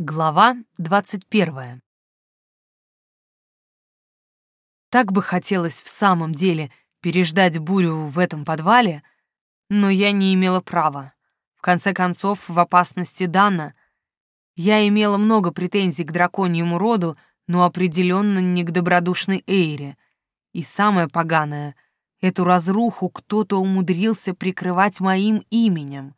Глава двадцать первая. Так бы хотелось в самом деле переждать бурю в этом подвале, но я не имела права. В конце концов, в опасности Дана. Я имела много претензий к драконьему роду, но определенно не к добродушной Эйре. И самое поганое — эту разруху кто-то умудрился прикрывать моим именем.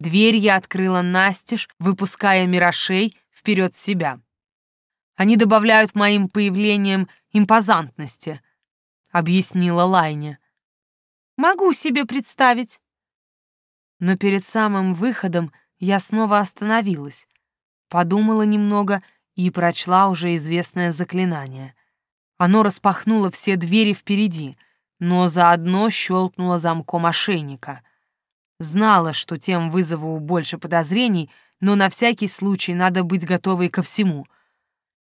Дверь я открыла настежь, выпуская мирошей вперед себя. Они добавляют моим появлением импозантности, объяснила Лайне. Могу себе представить. Но перед самым выходом я снова остановилась, подумала немного и прочла уже известное заклинание. Оно распахнуло все двери впереди, но заодно щелкнуло замком ошейника — Знала, что тем вызову больше подозрений, но на всякий случай надо быть готовой ко всему.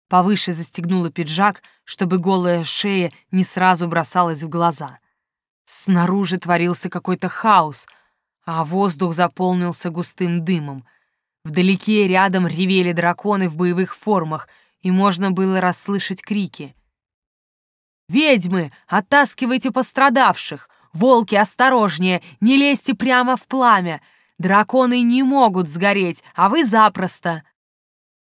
Повыше застегнула пиджак, чтобы голая шея не сразу бросалась в глаза. Снаружи творился какой-то хаос, а воздух заполнился густым дымом. Вдалеке рядом ревели драконы в боевых формах, и можно было расслышать крики. «Ведьмы, оттаскивайте пострадавших! Волки, осторожнее, не лезьте прямо в пламя. Драконы не могут сгореть, а вы запросто.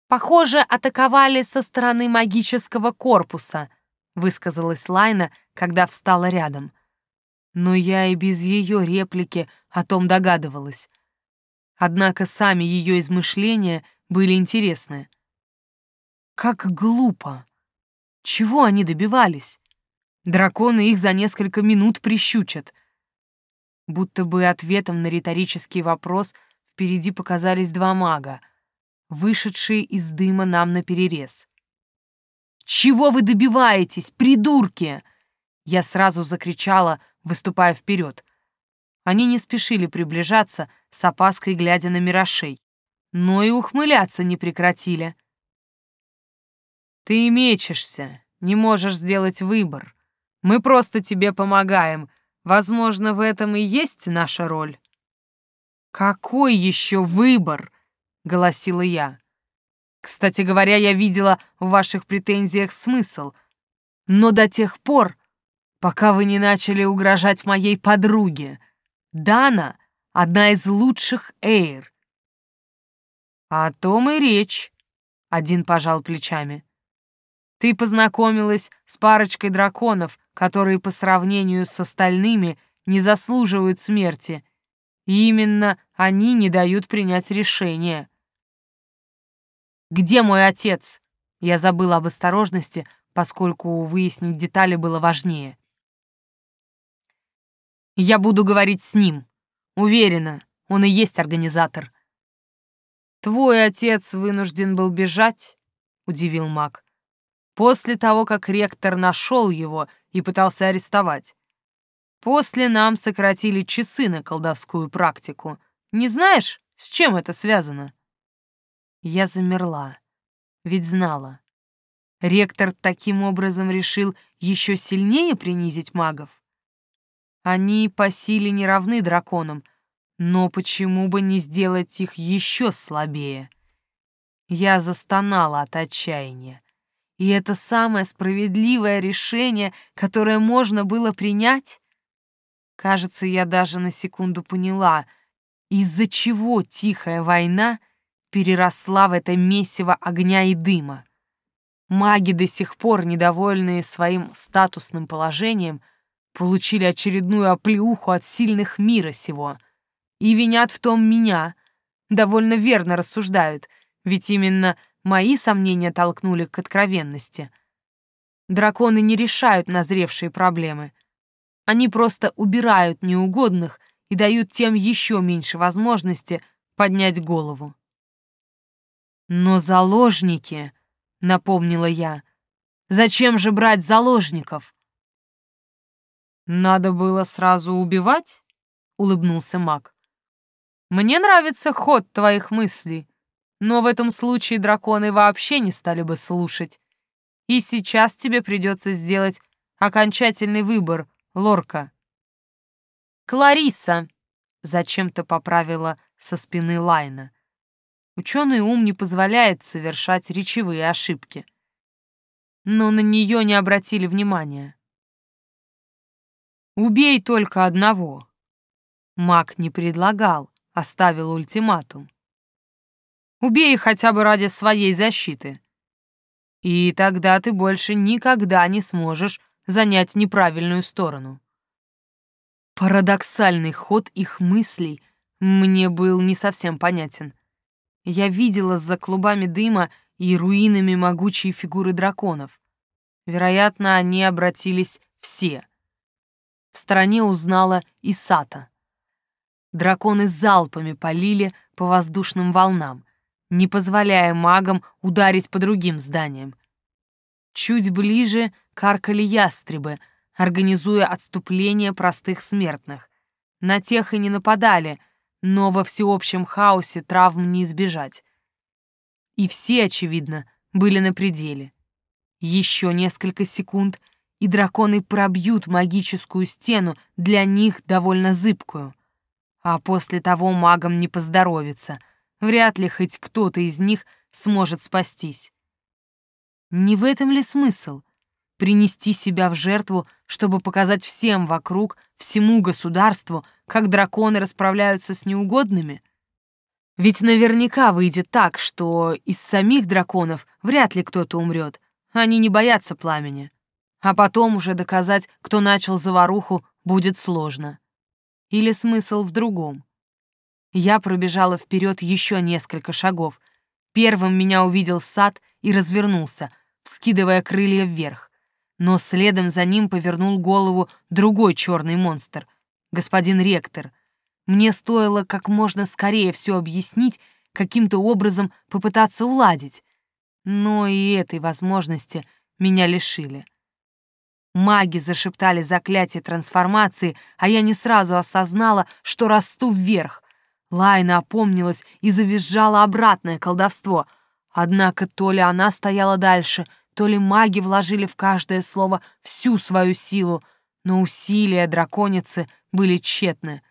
Похоже, атаковали со стороны магического корпуса, высказалась Лайна, когда встала рядом. Но я и без ее реплики о том догадывалась. Однако сами ее измышления были интересны. Как глупо! Чего они добивались? Драконы их за несколько минут прищучат. Будто бы ответом на риторический вопрос впереди показались два мага, вышедшие из дыма нам на перерез. «Чего вы добиваетесь, придурки?» Я сразу закричала, выступая вперед. Они не спешили приближаться, с опаской глядя на мирошей, но и ухмыляться не прекратили. «Ты мечешься, не можешь сделать выбор», мы просто тебе помогаем. Возможно, в этом и есть наша роль». «Какой еще выбор?» — голосила я. «Кстати говоря, я видела в ваших претензиях смысл. Но до тех пор, пока вы не начали угрожать моей подруге. Дана — одна из лучших Эйр». «О том и речь», — один пожал плечами. Ты познакомилась с парочкой драконов, которые по сравнению с остальными не заслуживают смерти. И именно они не дают принять решение. «Где мой отец?» Я забыла об осторожности, поскольку выяснить детали было важнее. «Я буду говорить с ним. Уверена, он и есть организатор». «Твой отец вынужден был бежать?» — удивил маг после того, как ректор нашел его и пытался арестовать. После нам сократили часы на колдовскую практику. Не знаешь, с чем это связано?» Я замерла, ведь знала. Ректор таким образом решил еще сильнее принизить магов. Они по силе не равны драконам, но почему бы не сделать их еще слабее? Я застонала от отчаяния. И это самое справедливое решение, которое можно было принять? Кажется, я даже на секунду поняла, из-за чего тихая война переросла в это месиво огня и дыма. Маги, до сих пор недовольные своим статусным положением, получили очередную оплеуху от сильных мира сего. И винят в том меня. Довольно верно рассуждают, ведь именно Мои сомнения толкнули к откровенности. Драконы не решают назревшие проблемы. Они просто убирают неугодных и дают тем еще меньше возможности поднять голову. «Но заложники», — напомнила я, — «зачем же брать заложников?» «Надо было сразу убивать?» — улыбнулся маг. «Мне нравится ход твоих мыслей. Но в этом случае драконы вообще не стали бы слушать. И сейчас тебе придется сделать окончательный выбор, Лорка. «Клариса!» — зачем-то поправила со спины Лайна. Ученый ум не позволяет совершать речевые ошибки. Но на нее не обратили внимания. «Убей только одного». Маг не предлагал, оставил ультиматум. «Убей хотя бы ради своей защиты. И тогда ты больше никогда не сможешь занять неправильную сторону». Парадоксальный ход их мыслей мне был не совсем понятен. Я видела за клубами дыма и руинами могучие фигуры драконов. Вероятно, они обратились все. В стороне узнала и Сата. Драконы залпами полили по воздушным волнам, не позволяя магам ударить по другим зданиям. Чуть ближе каркали ястребы, организуя отступление простых смертных. На тех и не нападали — но во всеобщем хаосе травм не избежать. И все, очевидно, были на пределе. Еще несколько секунд, и драконы пробьют магическую стену, для них довольно зыбкую. А после того магам не поздоровится. Вряд ли хоть кто-то из них сможет спастись. Не в этом ли смысл? Принести себя в жертву, чтобы показать всем вокруг, всему государству, как драконы расправляются с неугодными? Ведь наверняка выйдет так, что из самих драконов вряд ли кто-то умрет. Они не боятся пламени. А потом уже доказать, кто начал заваруху, будет сложно. Или смысл в другом? Я пробежала вперед еще несколько шагов. Первым меня увидел сад и развернулся, вскидывая крылья вверх. Но следом за ним повернул голову другой черный монстр — господин ректор. Мне стоило как можно скорее все объяснить, каким-то образом попытаться уладить. Но и этой возможности меня лишили. Маги зашептали заклятие трансформации, а я не сразу осознала, что расту вверх. Лайна опомнилась и завизжала обратное колдовство. Однако то ли она стояла дальше, то ли маги вложили в каждое слово всю свою силу, но усилия драконицы были тщетны.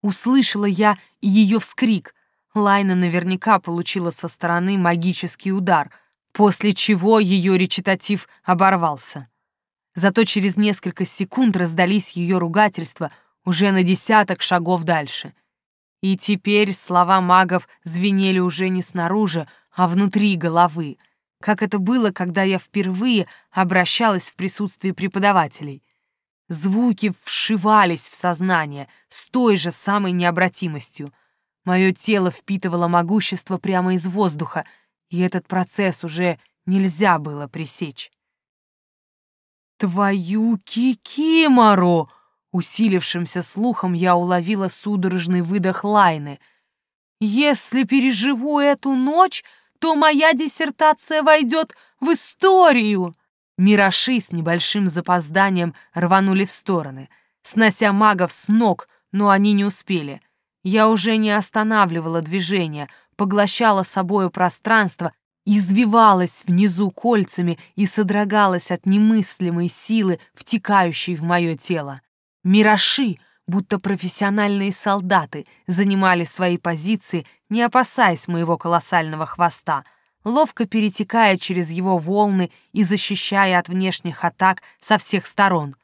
Услышала я ее вскрик. Лайна наверняка получила со стороны магический удар, после чего ее речитатив оборвался. Зато через несколько секунд раздались ее ругательства уже на десяток шагов дальше. И теперь слова магов звенели уже не снаружи, а внутри головы, как это было, когда я впервые обращалась в присутствии преподавателей. Звуки вшивались в сознание с той же самой необратимостью. Мое тело впитывало могущество прямо из воздуха, и этот процесс уже нельзя было пресечь. «Твою кикимору!» Усилившимся слухом я уловила судорожный выдох Лайны. «Если переживу эту ночь, то моя диссертация войдет в историю!» Мираши с небольшим запозданием рванули в стороны, снося магов с ног, но они не успели. Я уже не останавливала движение, поглощала собою пространство, извивалась внизу кольцами и содрогалась от немыслимой силы, втекающей в мое тело. Мираши, будто профессиональные солдаты, занимали свои позиции, не опасаясь моего колоссального хвоста — ловко перетекая через его волны и защищая от внешних атак со всех сторон.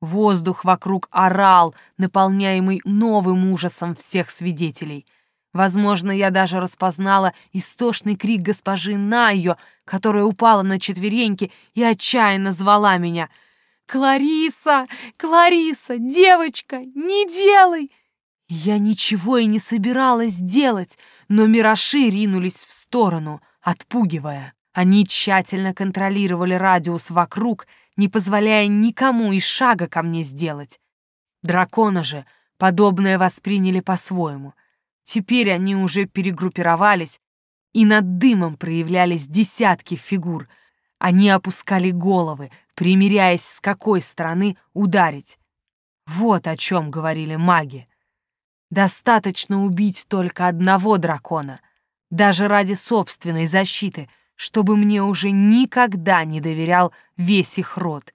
Воздух вокруг орал, наполняемый новым ужасом всех свидетелей. Возможно, я даже распознала истошный крик госпожи Найо, которая упала на четвереньки и отчаянно звала меня. «Клариса! Клариса! Девочка! Не делай!» Я ничего и не собиралась делать, но мироши ринулись в сторону — отпугивая. Они тщательно контролировали радиус вокруг, не позволяя никому и шага ко мне сделать. Дракона же подобное восприняли по-своему. Теперь они уже перегруппировались, и над дымом проявлялись десятки фигур. Они опускали головы, примиряясь, с какой стороны ударить. Вот о чем говорили маги. Достаточно убить только одного дракона — даже ради собственной защиты, чтобы мне уже никогда не доверял весь их род.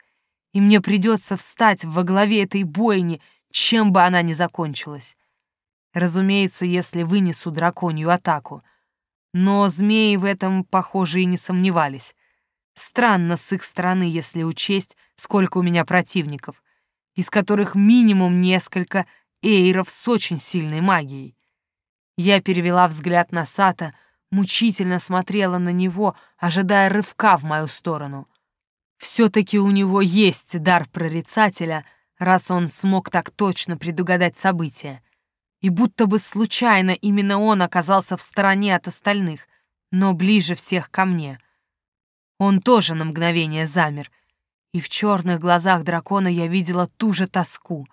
И мне придется встать во главе этой бойни, чем бы она ни закончилась. Разумеется, если вынесу драконью атаку. Но змеи в этом, похоже, и не сомневались. Странно с их стороны, если учесть, сколько у меня противников, из которых минимум несколько эйров с очень сильной магией. Я перевела взгляд на Сата, мучительно смотрела на него, ожидая рывка в мою сторону. Все-таки у него есть дар прорицателя, раз он смог так точно предугадать события. И будто бы случайно именно он оказался в стороне от остальных, но ближе всех ко мне. Он тоже на мгновение замер, и в черных глазах дракона я видела ту же тоску.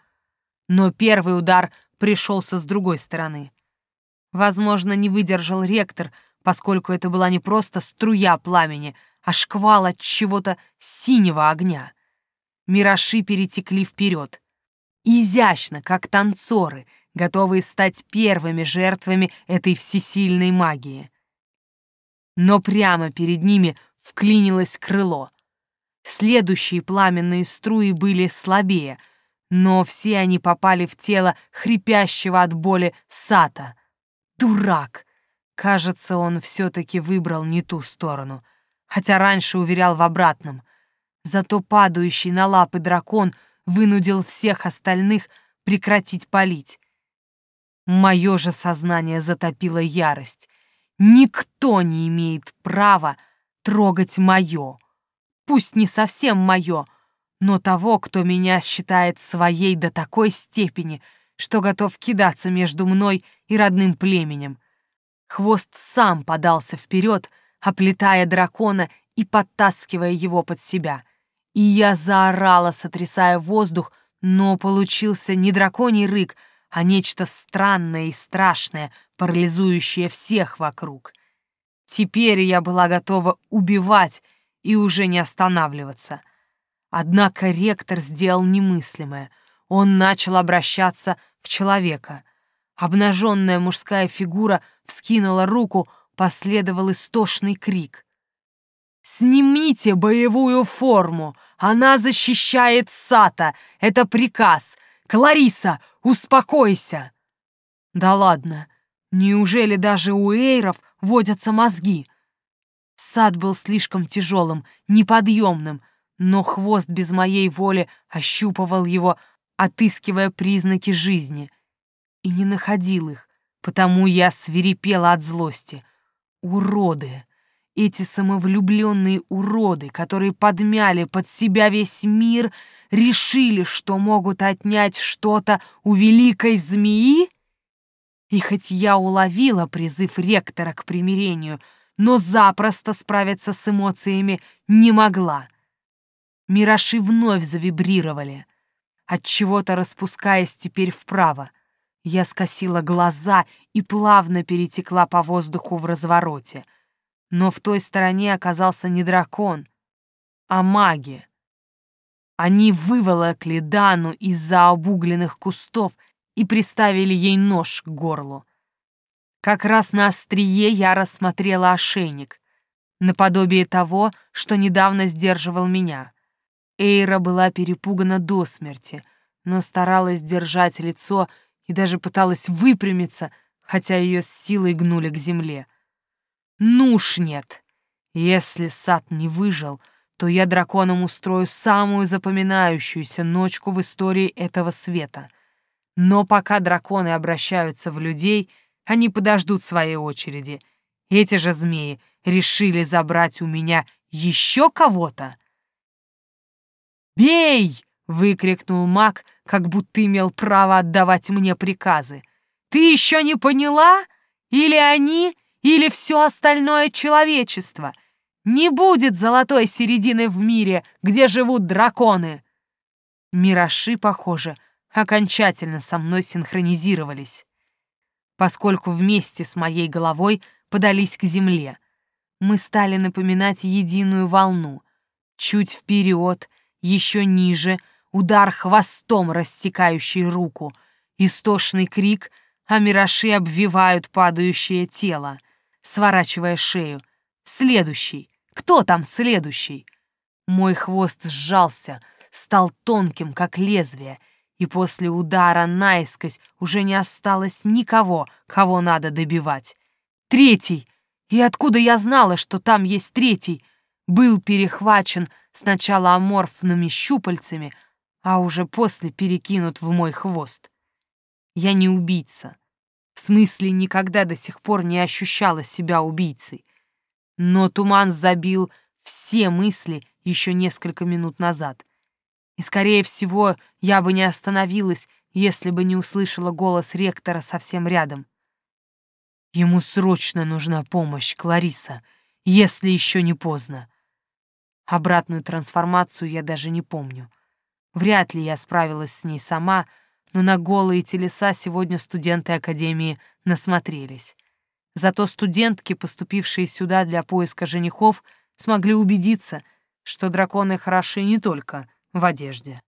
Но первый удар пришелся с другой стороны. Возможно, не выдержал ректор, поскольку это была не просто струя пламени, а шквал от чего-то синего огня. Миражи перетекли вперед. Изящно, как танцоры, готовые стать первыми жертвами этой всесильной магии. Но прямо перед ними вклинилось крыло. Следующие пламенные струи были слабее, но все они попали в тело хрипящего от боли Сата — Дурак! Кажется, он все-таки выбрал не ту сторону, хотя раньше уверял в обратном. Зато падающий на лапы дракон вынудил всех остальных прекратить палить. Мое же сознание затопило ярость. Никто не имеет права трогать мое. Пусть не совсем мое, но того, кто меня считает своей до такой степени — что готов кидаться между мной и родным племенем. Хвост сам подался вперед, оплетая дракона и подтаскивая его под себя. И я заорала, сотрясая воздух, но получился не драконий рык, а нечто странное и страшное, парализующее всех вокруг. Теперь я была готова убивать и уже не останавливаться. Однако ректор сделал немыслимое — он начал обращаться в человека. Обнаженная мужская фигура вскинула руку, последовал истошный крик. «Снимите боевую форму! Она защищает Сата! Это приказ! Клариса, успокойся!» «Да ладно! Неужели даже у эйров водятся мозги?» Сад был слишком тяжелым, неподъемным, но хвост без моей воли ощупывал его, отыскивая признаки жизни, и не находил их, потому я свирепела от злости. Уроды! Эти самовлюбленные уроды, которые подмяли под себя весь мир, решили, что могут отнять что-то у великой змеи? И хоть я уловила призыв ректора к примирению, но запросто справиться с эмоциями не могла. Мираши вновь завибрировали — от чего-то распускаясь теперь вправо. Я скосила глаза и плавно перетекла по воздуху в развороте. Но в той стороне оказался не дракон, а маги. Они выволокли Дану из-за обугленных кустов и приставили ей нож к горлу. Как раз на острие я рассмотрела ошейник, наподобие того, что недавно сдерживал меня. Эйра была перепугана до смерти, но старалась держать лицо и даже пыталась выпрямиться, хотя ее с силой гнули к земле. Ну уж нет. Если сад не выжил, то я драконам устрою самую запоминающуюся ночку в истории этого света. Но пока драконы обращаются в людей, они подождут своей очереди. Эти же змеи решили забрать у меня еще кого-то. «Бей!» — выкрикнул маг, как будто имел право отдавать мне приказы. «Ты еще не поняла? Или они, или все остальное человечество? Не будет золотой середины в мире, где живут драконы!» Мираши, похоже, окончательно со мной синхронизировались, поскольку вместе с моей головой подались к земле. Мы стали напоминать единую волну. Чуть вперед, еще ниже удар хвостом, рассекающий руку, истошный крик, а мираши обвивают падающее тело, сворачивая шею. Следующий. Кто там следующий? Мой хвост сжался, стал тонким, как лезвие, и после удара наискось уже не осталось никого, кого надо добивать. Третий. И откуда я знала, что там есть третий? Был перехвачен сначала аморфными щупальцами, а уже после перекинут в мой хвост. Я не убийца. В смысле, никогда до сих пор не ощущала себя убийцей. Но туман забил все мысли еще несколько минут назад. И, скорее всего, я бы не остановилась, если бы не услышала голос ректора совсем рядом. Ему срочно нужна помощь, Клариса, если еще не поздно. Обратную трансформацию я даже не помню. Вряд ли я справилась с ней сама, но на голые телеса сегодня студенты Академии насмотрелись. Зато студентки, поступившие сюда для поиска женихов, смогли убедиться, что драконы хороши не только в одежде.